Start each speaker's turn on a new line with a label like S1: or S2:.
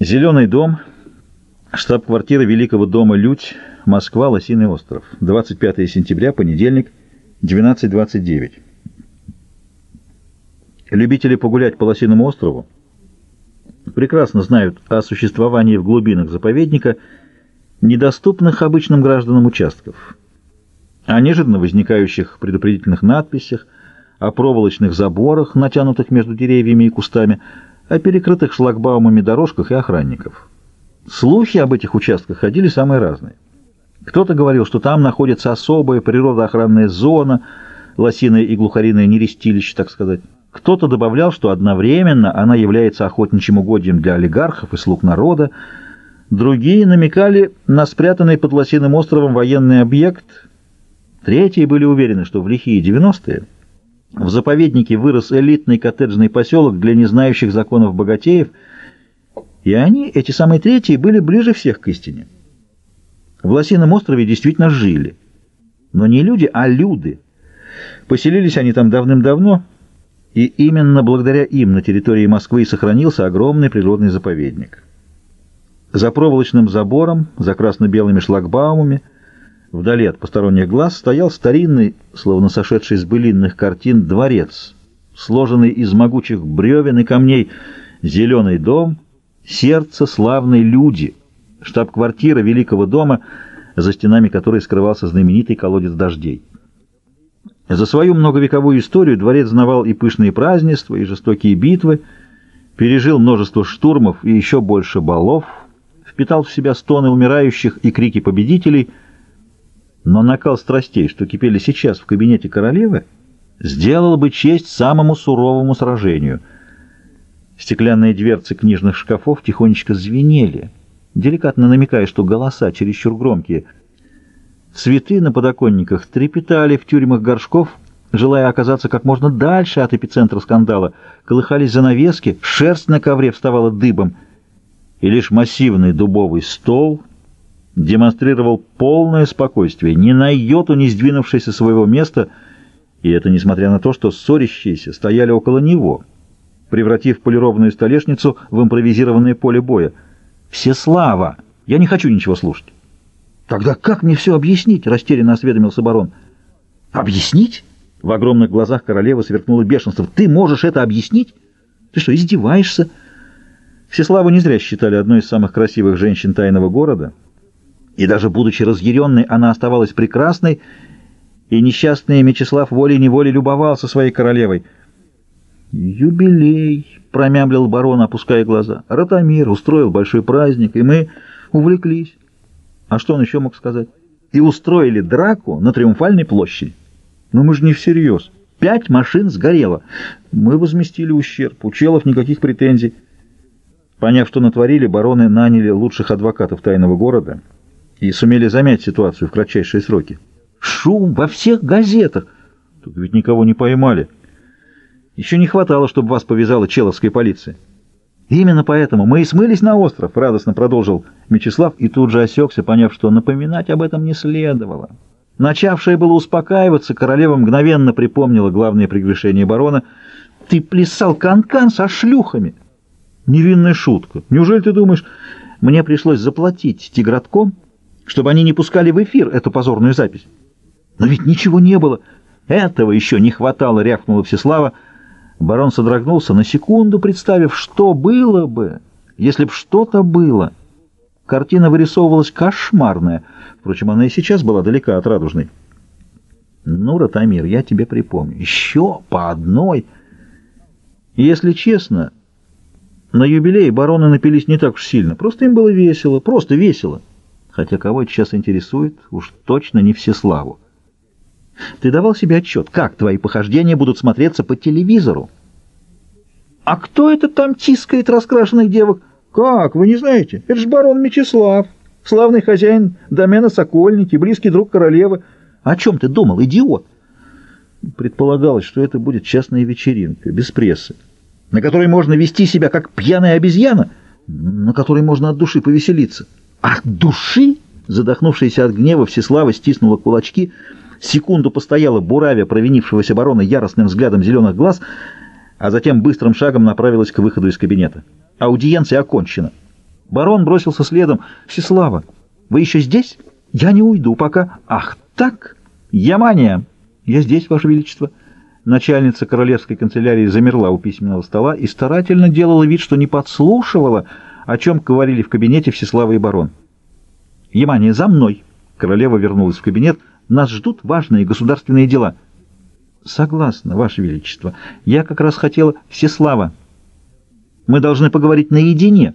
S1: Зеленый дом, штаб-квартира Великого дома «Людь», Москва, Лосиный остров. 25 сентября, понедельник, 12.29. Любители погулять по Лосиному острову прекрасно знают о существовании в глубинах заповедника недоступных обычным гражданам участков, о неожиданно возникающих предупредительных надписях, о проволочных заборах, натянутых между деревьями и кустами, о перекрытых шлагбаумами дорожках и охранников. Слухи об этих участках ходили самые разные. Кто-то говорил, что там находится особая природоохранная зона, лосиное и глухариное нерестилище, так сказать. Кто-то добавлял, что одновременно она является охотничьим угодьем для олигархов и слуг народа. Другие намекали на спрятанный под Лосиным островом военный объект. Третьи были уверены, что в лихие 90-е в заповеднике вырос элитный коттеджный поселок для незнающих законов богатеев, и они, эти самые третьи, были ближе всех к истине. В Лосином острове действительно жили. Но не люди, а люди. Поселились они там давным-давно, и именно благодаря им на территории Москвы сохранился огромный природный заповедник. За проволочным забором, за красно-белыми шлагбаумами – Вдали от посторонних глаз стоял старинный, словно сошедший с былинных картин, дворец, сложенный из могучих бревен и камней, зеленый дом, сердце славной люди, штаб-квартира Великого дома, за стенами которой скрывался знаменитый колодец дождей. За свою многовековую историю дворец знавал и пышные празднества, и жестокие битвы, пережил множество штурмов и еще больше балов, впитал в себя стоны умирающих и крики победителей — но накал страстей, что кипели сейчас в кабинете королевы, сделал бы честь самому суровому сражению. Стеклянные дверцы книжных шкафов тихонечко звенели, деликатно намекая, что голоса чересчур громкие. Цветы на подоконниках трепетали в тюрьмах горшков, желая оказаться как можно дальше от эпицентра скандала, колыхались занавески, шерсть на ковре вставала дыбом, и лишь массивный дубовый стол — демонстрировал полное спокойствие, ни на йоту не сдвинувшись со своего места, и это несмотря на то, что ссорящиеся стояли около него, превратив полированную столешницу в импровизированное поле боя. «Всеслава! Я не хочу ничего слушать!» «Тогда как мне все объяснить?» — растерянно осведомился барон. «Объяснить?» — в огромных глазах королевы сверкнуло бешенство. «Ты можешь это объяснить? Ты что, издеваешься?» Всеславу не зря считали одной из самых красивых женщин тайного города — и даже будучи разъяренной, она оставалась прекрасной, и несчастный Мечислав волей-неволей любовался своей королевой. «Юбилей!» — промямлил барон, опуская глаза. «Ратамир устроил большой праздник, и мы увлеклись». А что он еще мог сказать? «И устроили драку на Триумфальной площади». «Но мы же не всерьез. Пять машин сгорело. Мы возместили ущерб, у челов никаких претензий». Поняв, что натворили, бароны наняли лучших адвокатов тайного города — и сумели замять ситуацию в кратчайшие сроки. Шум во всех газетах. Тут ведь никого не поймали. Еще не хватало, чтобы вас повязала человская полиция. Именно поэтому мы и смылись на остров, радостно продолжил Мечислав и тут же осекся, поняв, что напоминать об этом не следовало. Начавшая было успокаиваться, королева мгновенно припомнила главное прегрешение барона. «Ты плясал канкан -кан со шлюхами!» «Невинная шутка. Неужели ты думаешь, мне пришлось заплатить тигратком?» Чтобы они не пускали в эфир эту позорную запись. Но ведь ничего не было. Этого еще не хватало, рявкнула Всеслава. Барон содрогнулся на секунду, представив, что было бы, если б что-то было. Картина вырисовывалась кошмарная. Впрочем, она и сейчас была далека от радужной. Ну, Ратамир, я тебе припомню. Еще по одной. если честно, на юбилее бароны напились не так уж сильно. Просто им было весело, просто весело хотя кого это сейчас интересует, уж точно не Всеславу. Ты давал себе отчет, как твои похождения будут смотреться по телевизору? А кто это там тискает раскрашенных девок? Как, вы не знаете? Это же барон Мечислав, славный хозяин домена Сокольники, близкий друг королевы. О чем ты думал, идиот? Предполагалось, что это будет частная вечеринка, без прессы, на которой можно вести себя как пьяная обезьяна, на которой можно от души повеселиться. От души? Задохнувшаяся от гнева Всеслава стиснула кулачки, секунду постояла буравя провинившегося барона яростным взглядом зеленых глаз, а затем быстрым шагом направилась к выходу из кабинета. Аудиенция окончена. Барон бросился следом. «Всеслава, вы еще здесь? Я не уйду пока. Ах, так? Ямания!» «Я здесь, Ваше Величество». Начальница королевской канцелярии замерла у письменного стола и старательно делала вид, что не подслушивала, о чем говорили в кабинете Всеслава и барон. «Ямания, за мной!» Королева вернулась в кабинет. «Нас ждут важные государственные дела». «Согласна, Ваше Величество. Я как раз хотела... Всеслава, мы должны поговорить наедине».